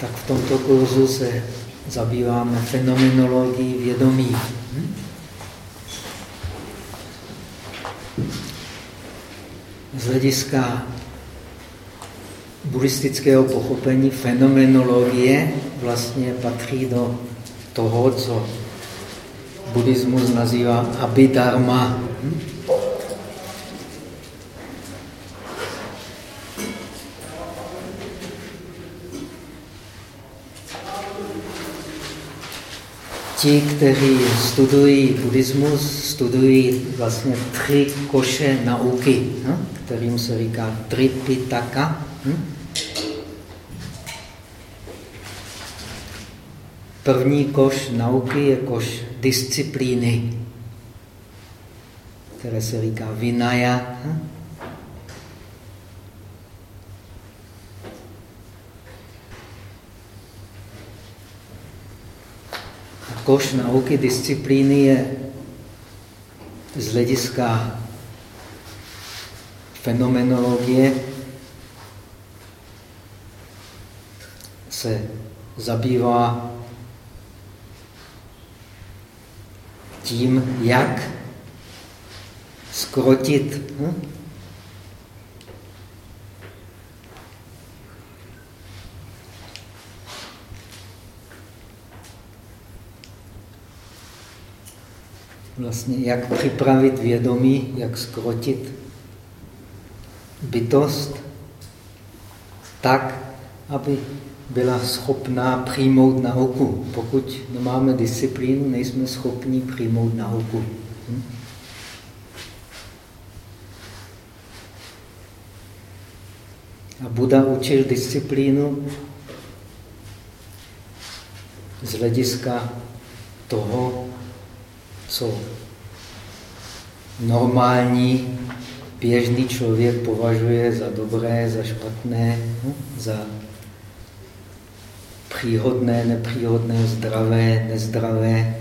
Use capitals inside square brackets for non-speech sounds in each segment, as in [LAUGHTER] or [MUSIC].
tak v tomto kurzu se zabýváme fenomenologií vědomí. Z hlediska buddhistického pochopení fenomenologie vlastně patří do toho, co buddhismus nazývá abhidharma. Hm? Ti, kteří studují buddhismus, studují vlastně tři koše nauky, hm? kterým se říká Tripitaka. Hm? První koš nauky je koš disciplíny, které se říká vinaya. Hm? Koš nauky disciplíny je z hlediska fenomenologie se zabývá tím, jak skrotit hm? Vlastně jak připravit vědomí, jak skrotit bytost tak, aby byla schopná přijmout nauku. Pokud nemáme disciplínu, nejsme schopni přijmout nauku. Hm? A Buda učil disciplínu z hlediska toho, co normální běžný člověk považuje za dobré, za špatné, no, za příhodné, nepříhodné, zdravé, nezdravé.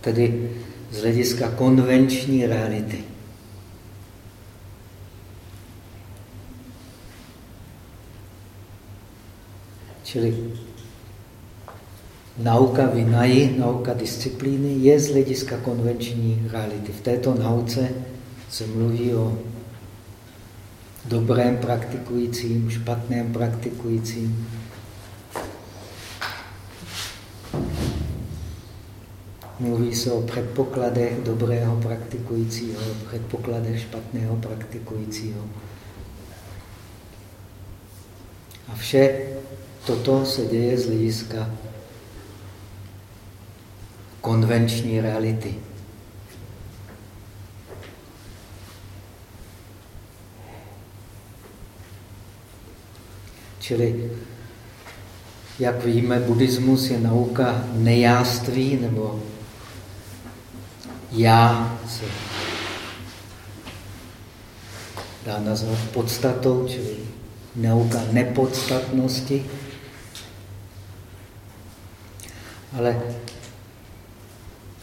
Tedy z hlediska konvenční reality. Čili nauka vinaji, nauka disciplíny, je z hlediska konvenční reality. V této nauce se mluví o dobrém praktikujícím, špatném praktikujícím. Mluví se o předpokladech dobrého praktikujícího, předpokladech špatného praktikujícího. A vše toto se děje z hlediska konvenční reality. Čili, jak víme, buddhismus je nauka nejáství, nebo já se dá nazvat podstatou, čili nauka nepodstatnosti. Ale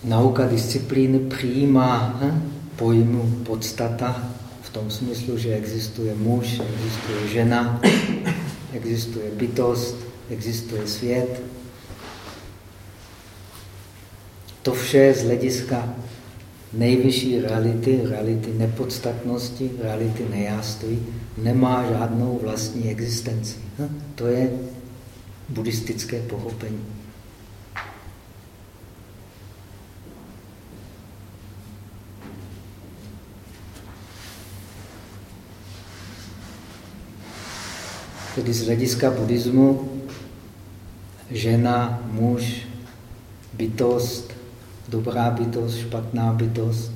nauka disciplíny přijímá hm, pojmu podstata v tom smyslu, že existuje muž, existuje žena, existuje bytost, existuje svět. To vše z hlediska nejvyšší reality, reality nepodstatnosti, reality nejáství, nemá žádnou vlastní existenci. Hm, to je buddhistické pochopení. Tedy z hlediska buddhismu žena, muž, bytost, dobrá bytost, špatná bytost,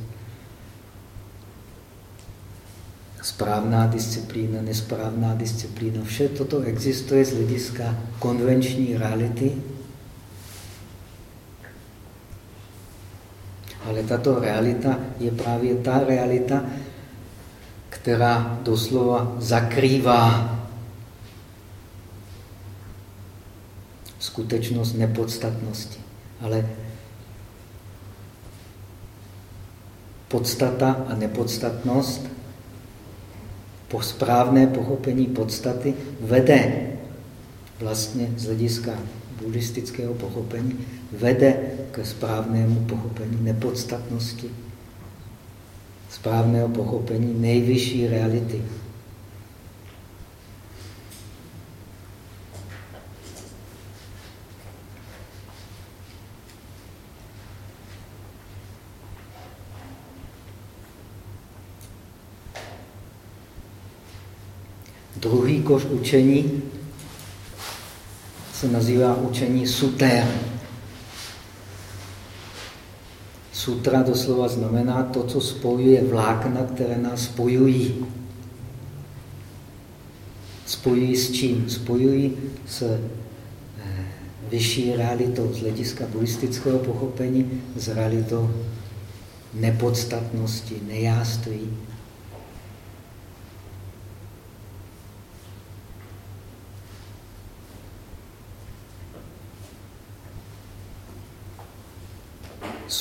správná disciplína, nesprávná disciplína. Vše toto existuje z hlediska konvenční reality, ale tato realita je právě ta realita, která doslova zakrývá skutečnost nepodstatnosti. Ale podstata a nepodstatnost, po správné pochopení podstaty, vede vlastně z hlediska buddhistického pochopení vede k správnému pochopení nepodstatnosti, správného pochopení nejvyšší reality. Druhý koš učení se nazývá učení sutér. Sutra doslova znamená to, co spojuje vlákna, které nás spojují. Spojují s čím? Spojují s eh, vyšší realitou z hlediska buddhistického pochopení, s realitou nepodstatnosti, nejáství.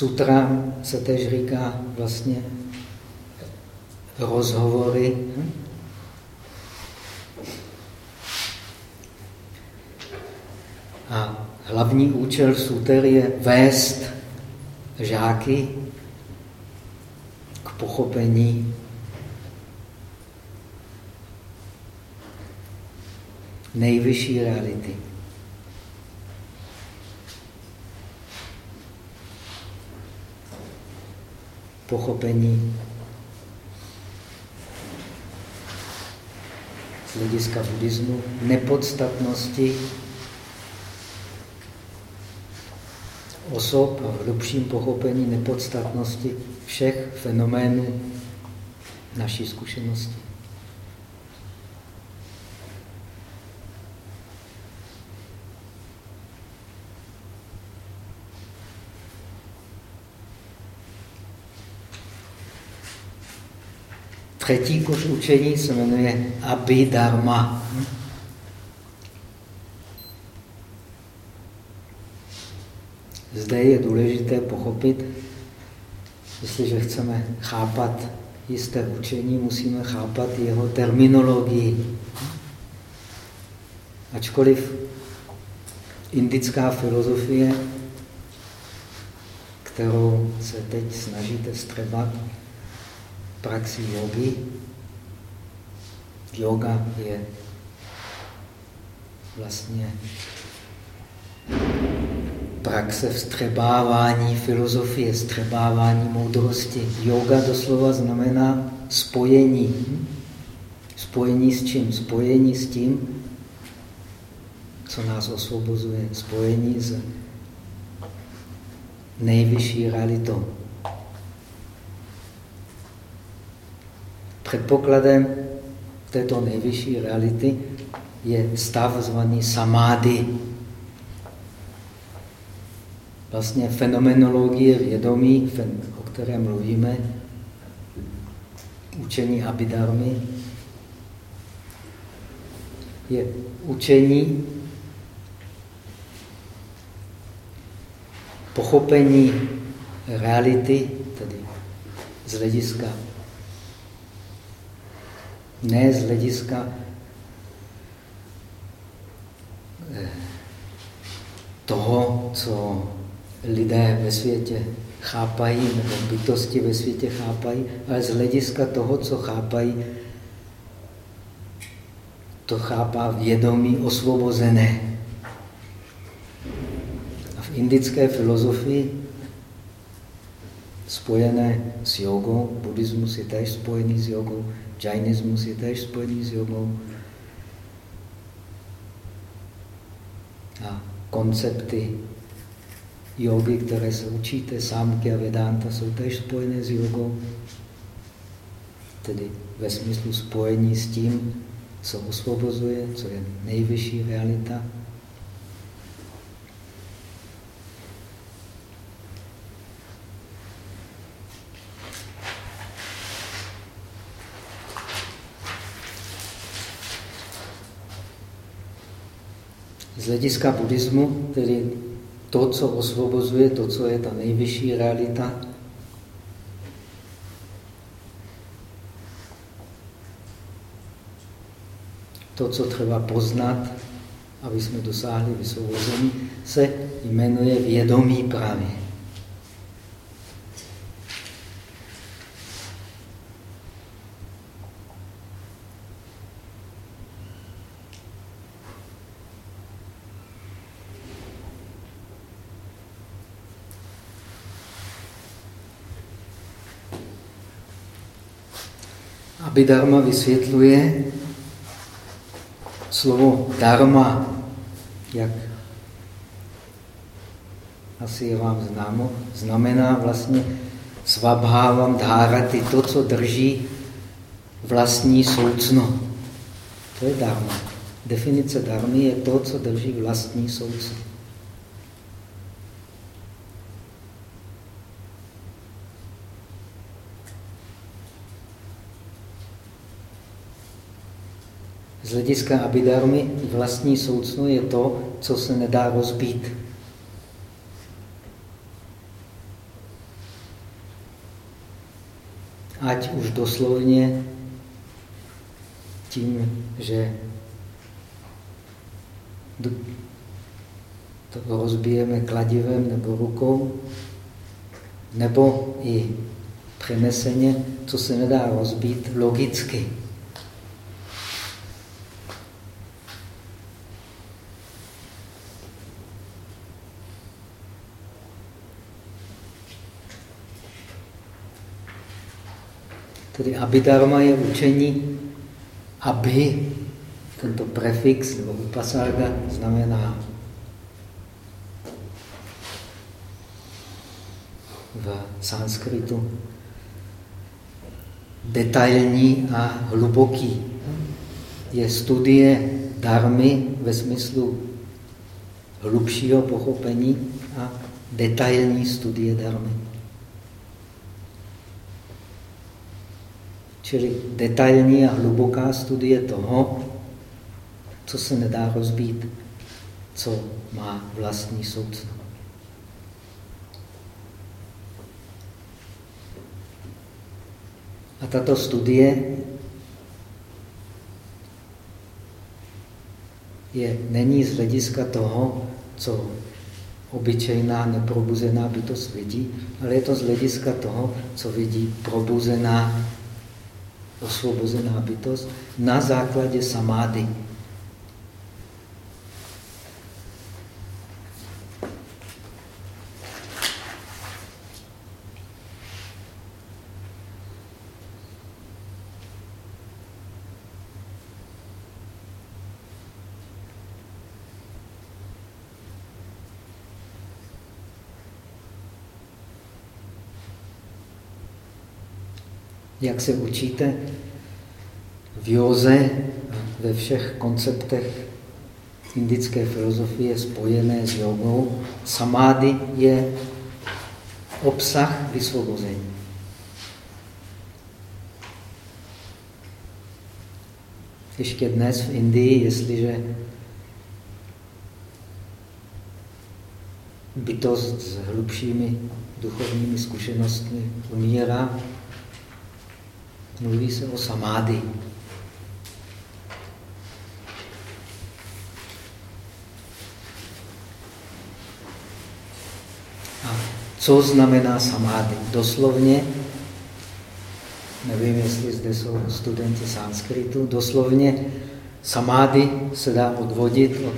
Sutra se tež říká vlastně rozhovory. A hlavní účel suter je vést žáky k pochopení nejvyšší reality. Pochopení z hlediska buddhismu nepodstatnosti osob a v hlubším pochopení nepodstatnosti všech fenoménů naší zkušenosti. Třetí koš učení se jmenuje Abhidharma. Zde je důležité pochopit, jestliže chceme chápat jisté učení, musíme chápat jeho terminologii. Ačkoliv indická filozofie, kterou se teď snažíte střebat, praxi jogy. Yoga je vlastně praxe vstřebávání filozofie, vstřebávání moudrosti. Yoga doslova znamená spojení. Spojení s čím? Spojení s tím, co nás osvobozuje. Spojení s nejvyšší realitou. Předpokladem této nejvyšší reality je stav zvaný samády. Vlastně fenomenologie vědomí, o které mluvíme, učení Abhidharmy, je učení pochopení reality, tedy z hlediska ne z hlediska eh, toho, co lidé ve světě chápají, nebo bytosti ve světě chápají, ale z hlediska toho, co chápají, to chápá vědomí osvobozené. A v indické filozofii spojené s jogou, buddhismus je též spojený s jogou, Jainismus je též spojený s jogou. A koncepty jogy, které se učíte, sámky a vedanta, jsou též spojené s jogou. Tedy ve smyslu spojení s tím, co osvobozuje, co je nejvyšší realita. z hlediska buddhismu, tedy to, co osvobozuje, to, co je ta nejvyšší realita, to, co třeba poznat, aby jsme dosáhli vysvobození, se jmenuje vědomí právě. Abhidharma vysvětluje slovo dharma, jak asi je vám známo, znamená vlastně svabhávám dhárati, to, co drží vlastní soucno. To je dharma. Definice dharmy je to, co drží vlastní soucno. Z hlediska abidarmy vlastní soucno je to, co se nedá rozbít. Ať už doslovně tím, že to rozbijeme kladivem nebo rukou, nebo i přeneseně, co se nedá rozbít logicky. Tedy abhidharma je učení abhi, tento prefix nebo upasarga znamená v sanskritu detailní a hluboký. Je studie darmy ve smyslu hlubšího pochopení a detailní studie darmy. Čili detailní a hluboká studie toho, co se nedá rozbít, co má vlastní soucno. A tato studie je, není z hlediska toho, co obyčejná neprobuzená bytost vidí, ale je to z hlediska toho, co vidí probuzená osvobozená bytost na základě samády. jak se učíte v józe, ve všech konceptech indické filozofie spojené s jogou, samády je obsah vysvobození. Ještě dnes v Indii, jestliže bytost s hlubšími duchovními zkušenostmi umírá, Mluví se o samády. A co znamená samády? Doslovně, nevím, jestli zde jsou studenti sanskritu, doslovně samády se dá odvodit od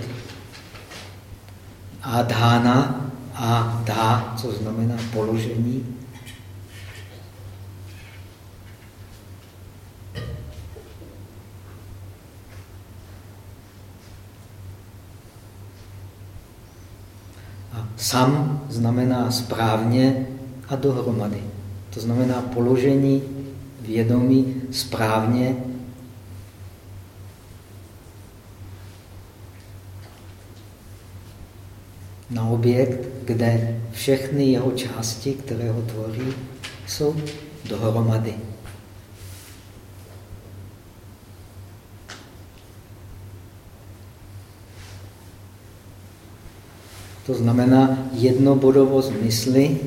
adhána a dá, co znamená položení, Sam znamená správně a dohromady. To znamená položení vědomí správně na objekt, kde všechny jeho části, které ho tvoří, jsou dohromady. To znamená jednobodovost mysli.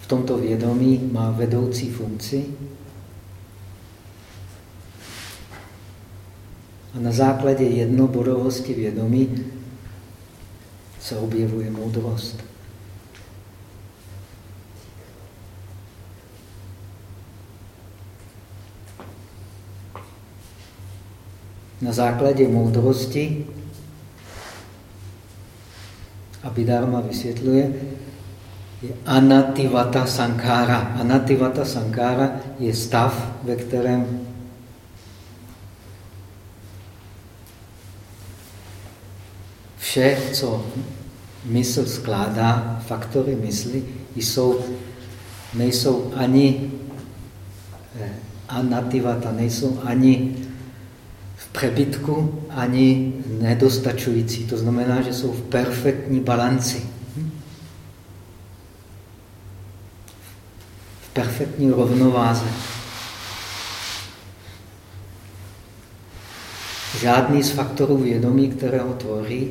V tomto vědomí má vedoucí funkci. A na základě jednobodovosti vědomí se objevuje moudrost. Na základě moudrosti Abhidharma vysvětluje, je anativata sankára. Anativata sankára je stav, ve kterém vše, co mysl skládá, faktory mysli, jsou, nejsou ani eh, anativata, nejsou ani přebytku, ani nedostačující. To znamená, že jsou v perfektní balanci. V perfektní rovnováze. Žádný z faktorů vědomí, které ho tvoří,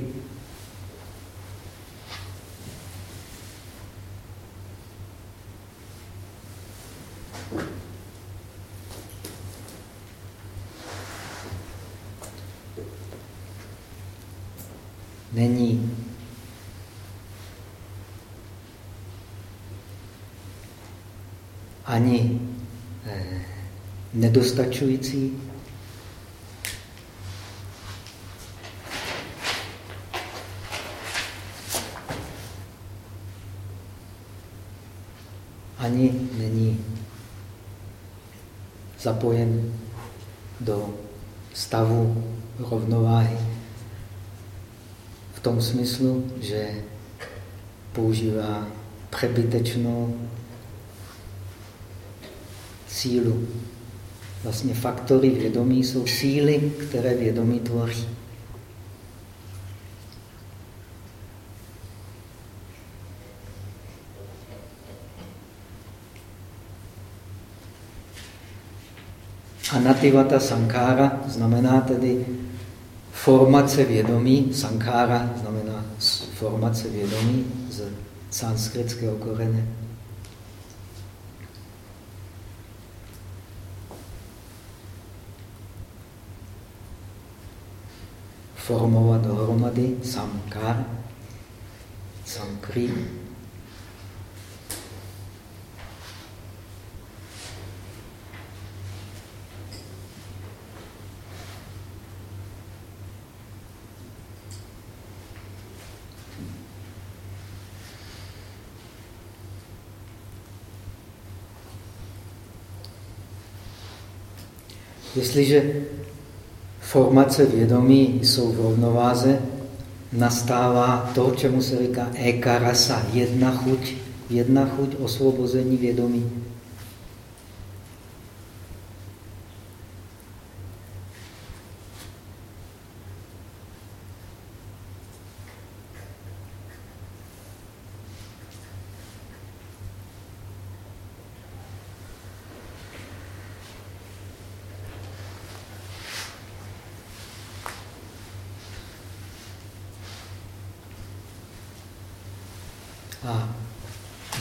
není ani eh, nedostačující, ani není zapojen do stavu rovnováhy v tom smyslu, že používá přebytečnou sílu. Vlastně faktory vědomí jsou síly, které vědomí tvoří. Anativata sankára znamená tedy formace vědomí, sankára znamená formace vědomí z sanskritského korene. Formovat dohromady samkar, sankri, Jestliže formace vědomí jsou v rovnováze, nastává to, čemu se říká ekarasa, jedna chuť, jedna chuť osvobození vědomí.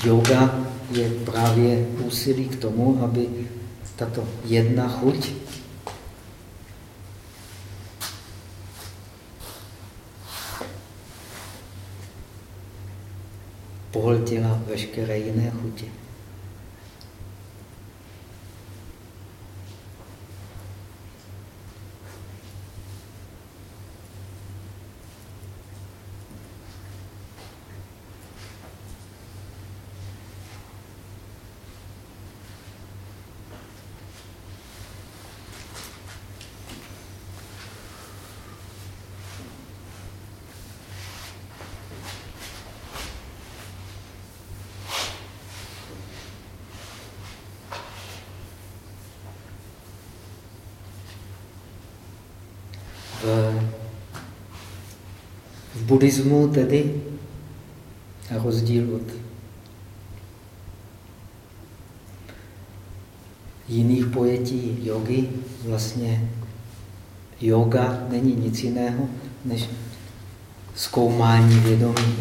Yoga je právě úsilí k tomu, aby tato jedna chuť pohltila veškeré jiné chutě. Buddhismu tedy, a rozdíl od jiných pojetí jogy, vlastně yoga není nic jiného, než zkoumání vědomí.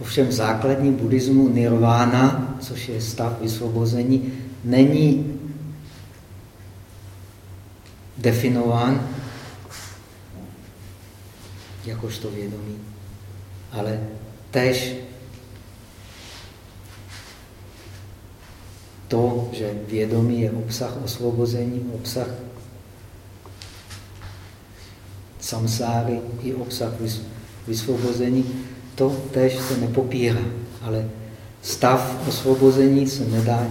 Ovšem základní buddhismu nirvana, což je stav vysvobození, není definován jakožto vědomí. Ale tež to, že vědomí je obsah osvobození, obsah samsáry i obsah vysvobození, to tež se nepopírá, ale stav osvobození se nedá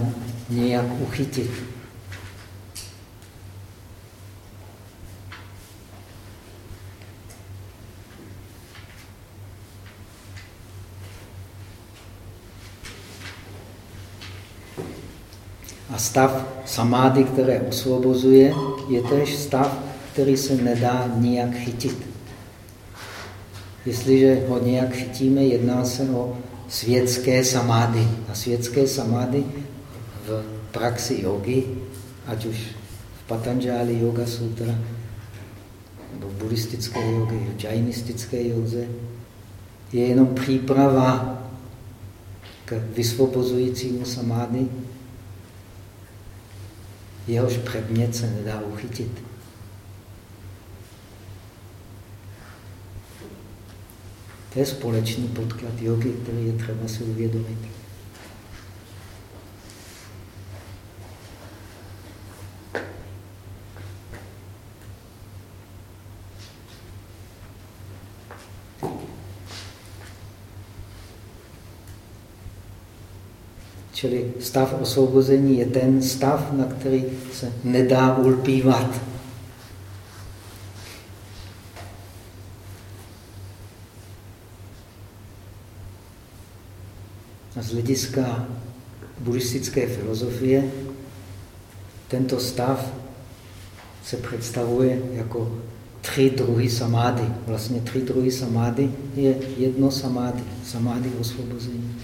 nějak uchytit. Stav samády, které osvobozuje, je tež stav, který se nedá nijak chytit. Jestliže ho nějak chytíme, jedná se o světské samády. A světské samády v praxi jogy, ať už v Patanjali Yoga Sutra, nebo v buddhistické jogy, v džajnistické joze, je jenom příprava k vysvobozujícímu samády, jehož předmět se nedá uchytit. To je společný podklad jogy, který je třeba si uvědomit. Čili stav osvobození je ten stav, na který se nedá ulpívat. A z hlediska buddhistické filozofie tento stav se představuje jako tři druhy samády. Vlastně tři druhy samády je jedno samády, samády osvobození.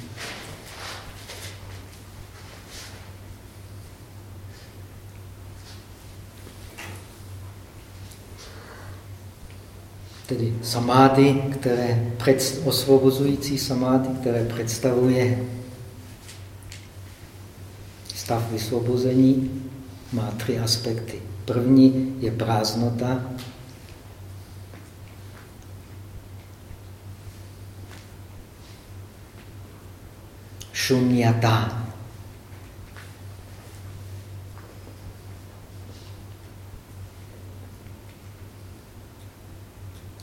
Tedy samády, které před, osvobozující samády, které představuje stav vysvobození, má tři aspekty. První je prázdnota, šunyata.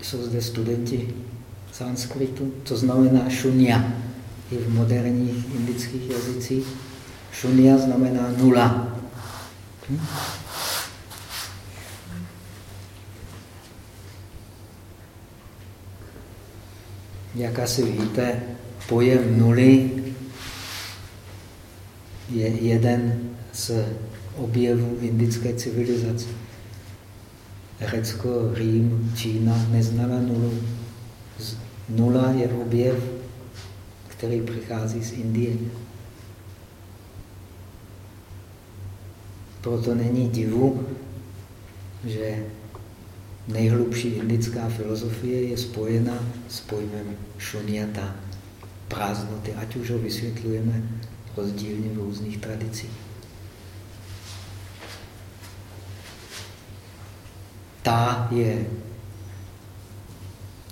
Jsou zde studenti sanskritu, to znamená šunya. I v moderních indických jazycích šunya znamená nula. Hm? Jak asi víte, pojem nuly je jeden z objevů indické civilizace. Řecko, Rím, Čína neznala nulu. Nula je objev, který přichází z Indie. Proto není divu, že nejhlubší indická filozofie je spojena s pojmem šunyata, prázdnoty, ať už ho vysvětlujeme rozdílně v různých tradicích. Ta je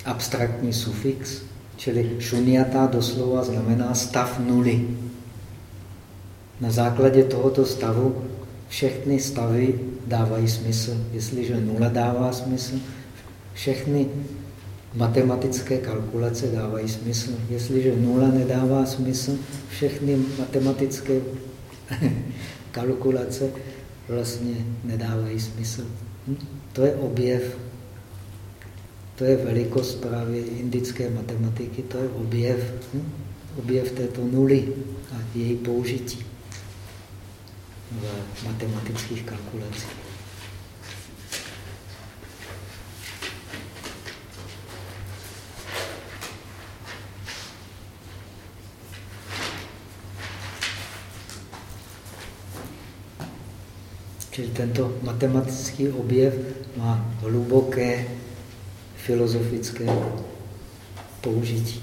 abstraktní sufix, čili šunyata doslova znamená stav nuly. Na základě tohoto stavu všechny stavy dávají smysl. Jestliže nula dává smysl, všechny matematické kalkulace dávají smysl. Jestliže nula nedává smysl, všechny matematické [LAUGHS] kalkulace vlastně nedávají smysl. To je objev, to je velikost právě indické matematiky, to je objev, hm? objev této nuly a její použití v matematických kalkulacích. Čili tento matematický objev má hluboké filozofické použití.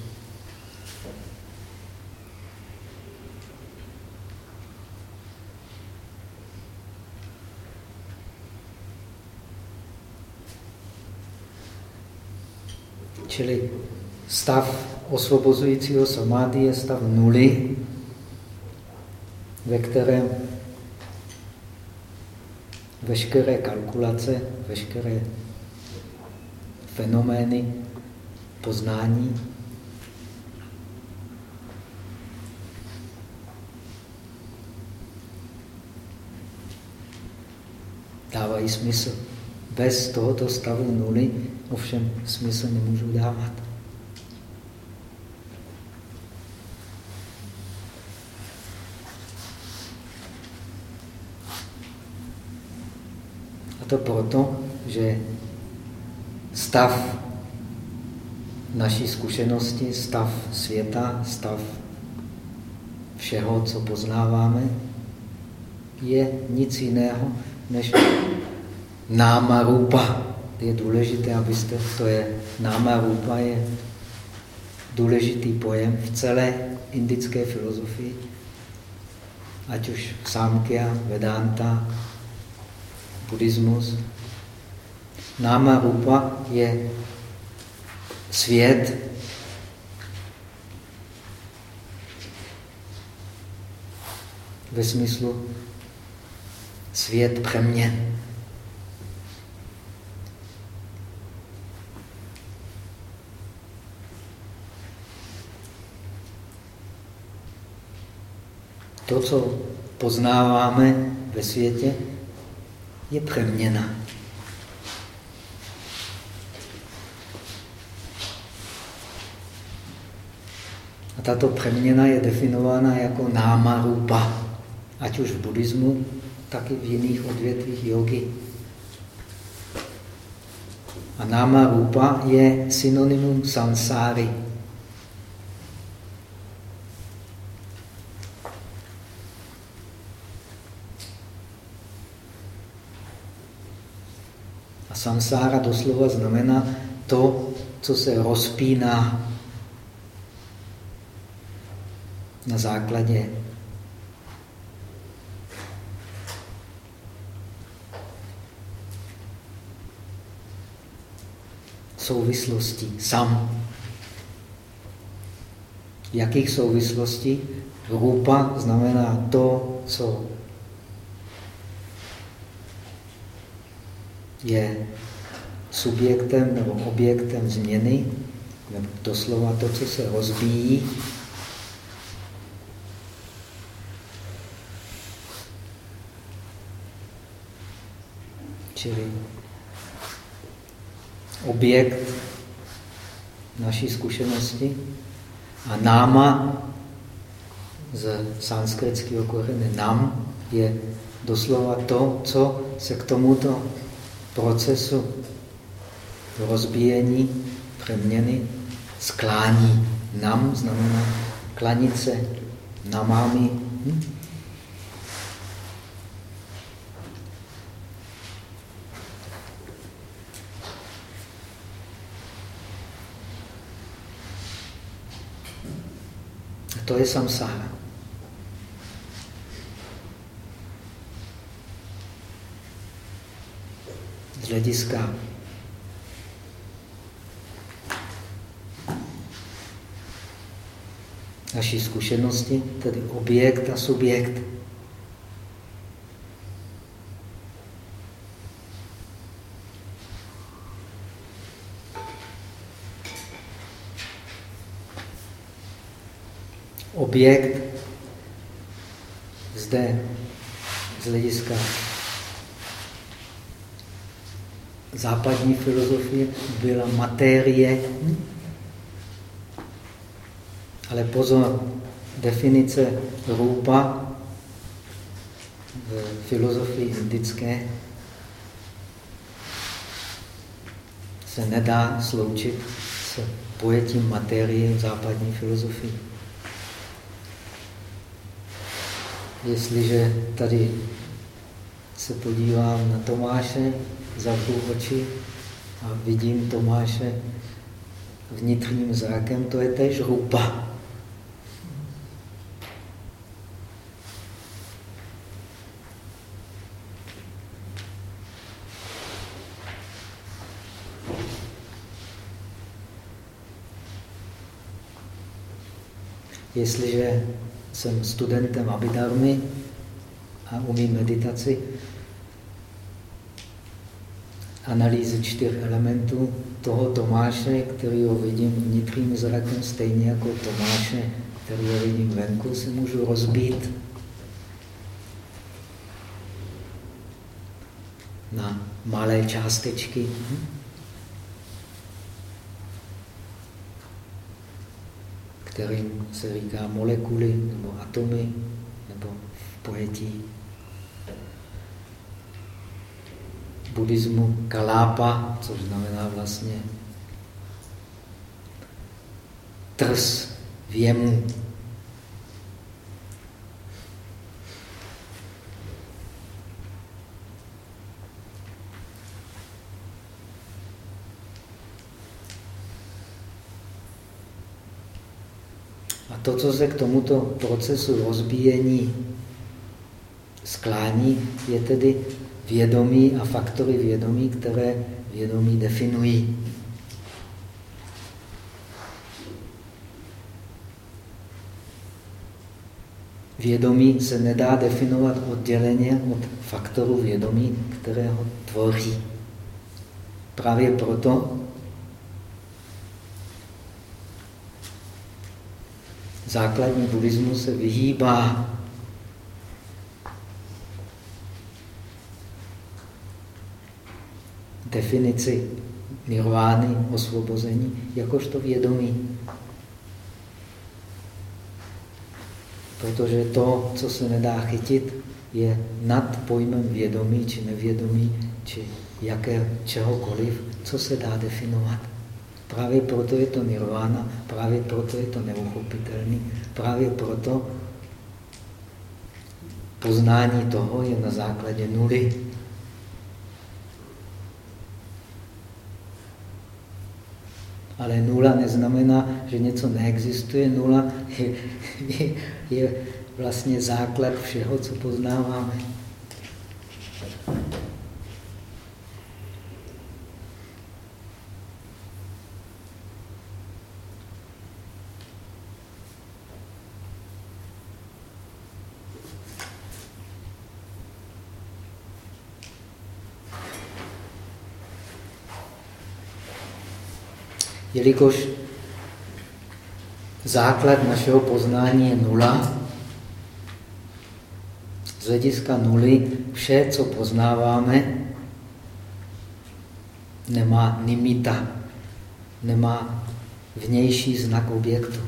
Čili stav osvobozujícího samády je stav nuly, ve kterém veškeré kalkulace, veškeré fenomény poznání dávají smysl. Bez tohoto stavu nuly ovšem smysl nemůžu dávat. To proto, že stav naší zkušenosti, stav světa, stav všeho, co poznáváme, je nic jiného než náma rupa. Je důležité, abyste, to je náma rupa, je důležitý pojem v celé indické filozofii, ať už Samkhya, Vedanta, buddhismus. Náma rupa je svět, ve smyslu svět přeměn. To, co poznáváme ve světě, je přeměna. A tato přeměna je definována jako náma rupa, ať už v buddhismu, tak i v jiných odvětvích jogy. A náma rupa je synonymum samsáry. Samsára doslova znamená to, co se rozpíná na základě souvislostí sam. Jakých souvislostí? Rupa znamená to, co je subjektem nebo objektem změny, nebo doslova to, co se rozbíjí. Čili objekt naší zkušenosti a náma z sanskritského kořene nam je doslova to, co se k tomuto procesu rozbíjení, přeměny sklání. Nam znamená klanice, namámi. Hm? To je samsára. Z hlediska naší zkušenosti, tedy objekt a subjekt. objekt zde z hlediska západní filozofie byla matérie. Ale pozor, definice rupa v filozofii indické se nedá sloučit s pojetím materie v západní filozofii. Jestliže tady se podívám na Tomáše, zavřu oči a vidím Tomáše vnitřním zrakem, to je též rupa. Jestliže jsem studentem Abhidharmy a umím meditaci, analýzy čtyř elementů toho Tomáše, který ho vidím vnitřním zrakem, stejně jako Tomáše, který ho vidím venku, si můžu rozbít na malé částečky. kterým se říká molekuly nebo atomy, nebo v pojetí buddhismu kalápa, což znamená vlastně trs věmu. A to, co se k tomuto procesu rozbíjení sklání, je tedy vědomí a faktory vědomí, které vědomí definují. Vědomí se nedá definovat odděleně od faktoru vědomí, které ho tvoří. Právě proto základní buddhismus se vyhýbá definici nirvány, osvobození, jakožto vědomí. Protože to, co se nedá chytit, je nad pojmem vědomí či nevědomí, či jaké, čehokoliv, co se dá definovat. Právě proto je to nirvána, právě proto je to neuchopitelný, právě proto poznání toho je na základě nuly. Ale nula neznamená, že něco neexistuje. Nula je, je, je vlastně základ všeho, co poznáváme. Jelikož základ našeho poznání je nula, z hlediska nuly vše, co poznáváme, nemá nimita, nemá vnější znak objektu.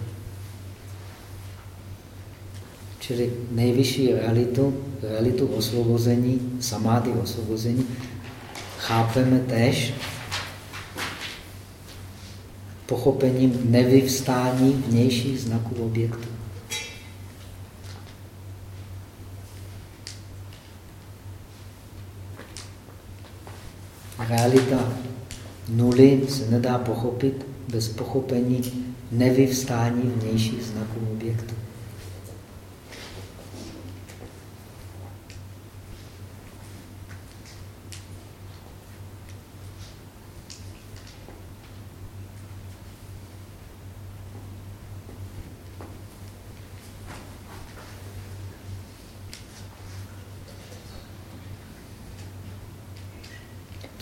Čili nejvyšší realitu, realitu osvobození, samády osvobození, chápeme tež pochopením nevyvstání vnějších znaků objektu. Realita nuly se nedá pochopit bez pochopení nevyvstání vnějších znaků objektu.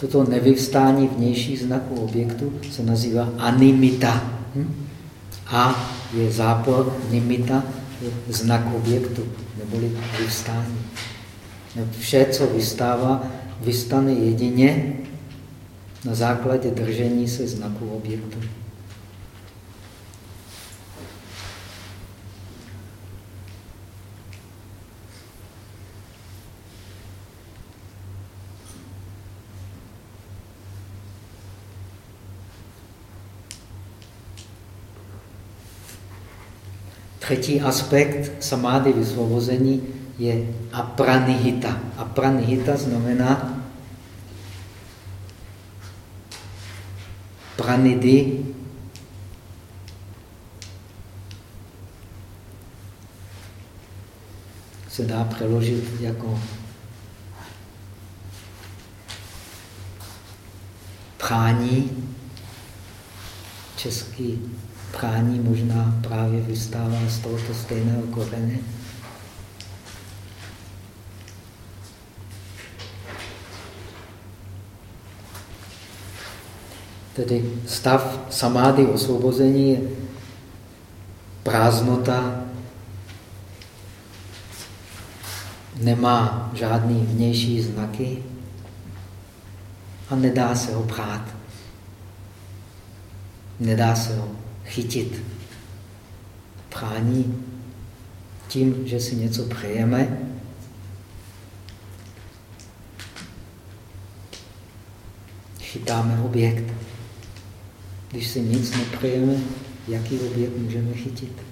Toto nevyvstání vnějších znaků objektu se nazývá animita. Hm? A je zápor, nimita znak objektu, neboli vyvstání. Vše, co vystává, vystane jedině na základě držení se znaku objektu. Třetí aspekt samády vysvobození je apranihita. Apranihita znamená pranidy, se dá přeložit jako prání, český prání možná právě vystává z tohoto stejného kořeně. Tedy stav samády osvobození je prázdnota, nemá žádný vnější znaky a nedá se ho prát. Nedá se ho chytit. Prání tím, že si něco přejeme, chytáme objekt. Když si nic nepřejeme, jaký objekt můžeme chytit?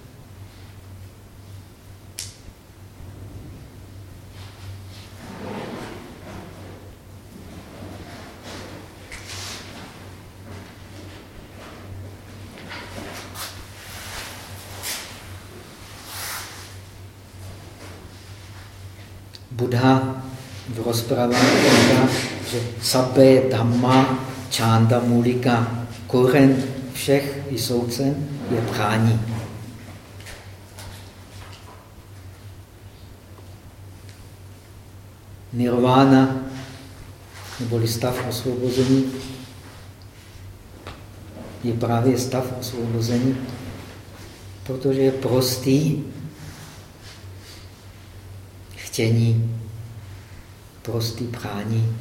Buddha v rozprávání říká, že sabbe dhamma chanda mulika, koren všech i soucen je prání. Nirvana, neboli stav osvobození, je právě stav osvobození, protože je prostý chtění, prostý prání,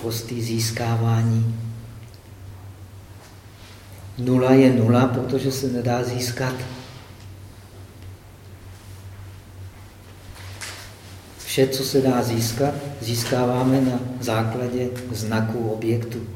prostý získávání. Nula je nula, protože se nedá získat. Vše, co se dá získat, získáváme na základě znaků objektu.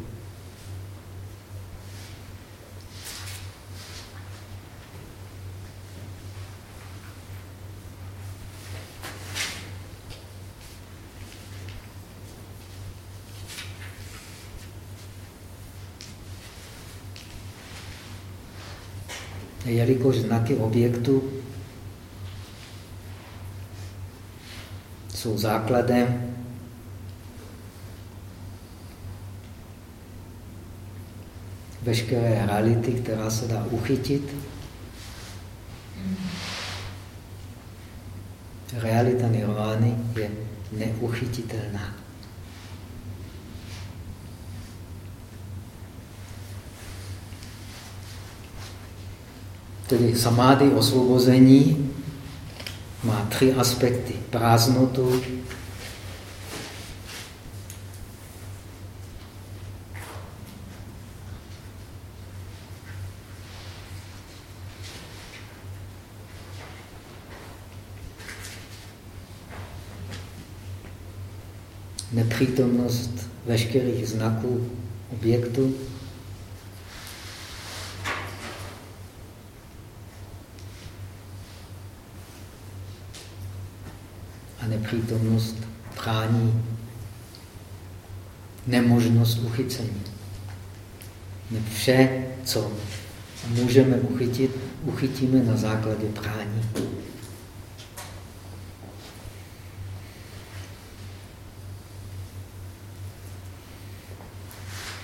Jelikož znaky objektu jsou základem veškeré reality, která se dá uchytit. Realita nirvány je neuchytitelná. Tedy samády osvobození má tři aspekty. Prázdnotu, nepřítomnost veškerých znaků objektu nepřítomnost prání, nemožnost uchycení. Vše, co můžeme uchytit, uchytíme na základě prání.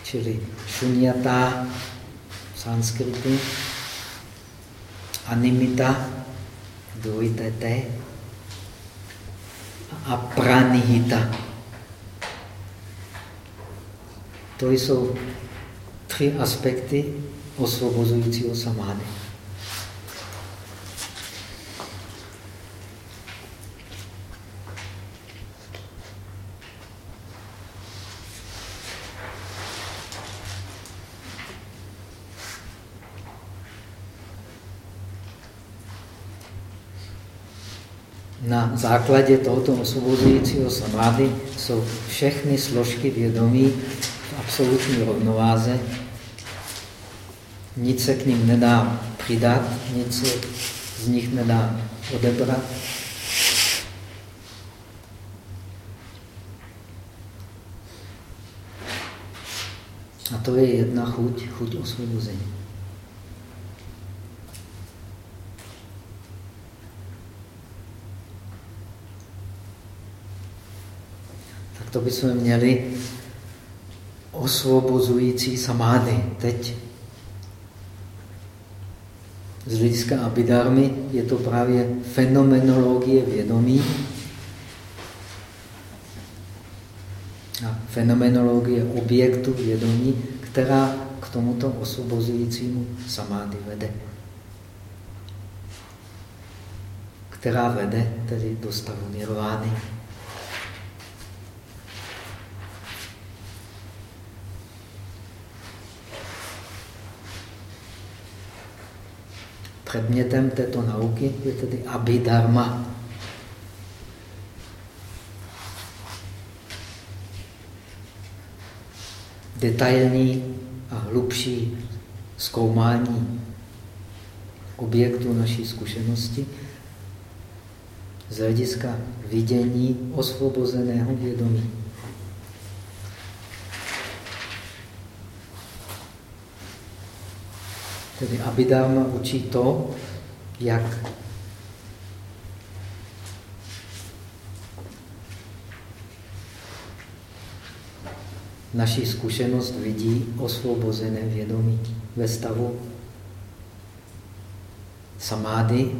Čili šunyata v sanskritu, animita, dvojité T, a pranihita. To jsou tři aspekty osvobozujícího samády. na základě tohoto osvobozujícího samády jsou všechny složky vědomí v absolutní rovnováze. Nic se k ním nedá přidat, nic se z nich nedá odebrat. A to je jedna chuť, chuť osvobození. To bychom měli osvobozující samády. Teď Z hlediska abidarmy je to právě fenomenologie vědomí a fenomenologie objektu vědomí, která k tomuto osvobozujícímu samády vede. Která vede tedy do stavu nirvány. Předmětem této nauky je tedy abhidharma. Detailní a hlubší zkoumání objektu naší zkušenosti z hlediska vidění osvobozeného vědomí. Tedy Abhidharma učí to, jak naši zkušenost vidí osvobozené vědomí ve stavu samády,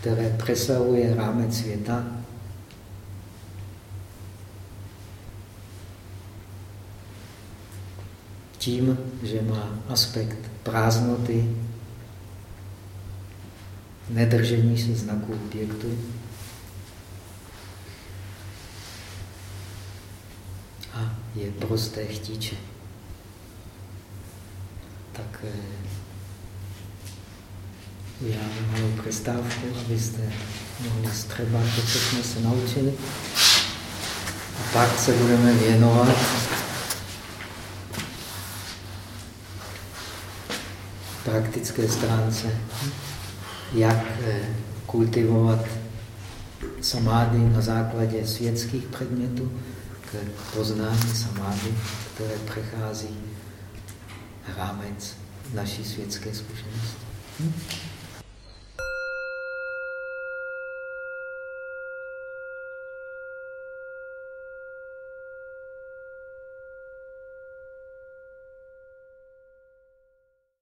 které přesahuje rámec světa tím, že má aspekt prázdnoty, nedržení se znaku objektu a je prosté chtíče. Tak eh, já malou přestávku, abyste mohli střebat to, co jsme se naučili. A pak se budeme věnovat praktické stránce, jak eh, kultivovat samády na základě světských předmětů k poznání samády, které přechází rámec naší světské zkušenosti.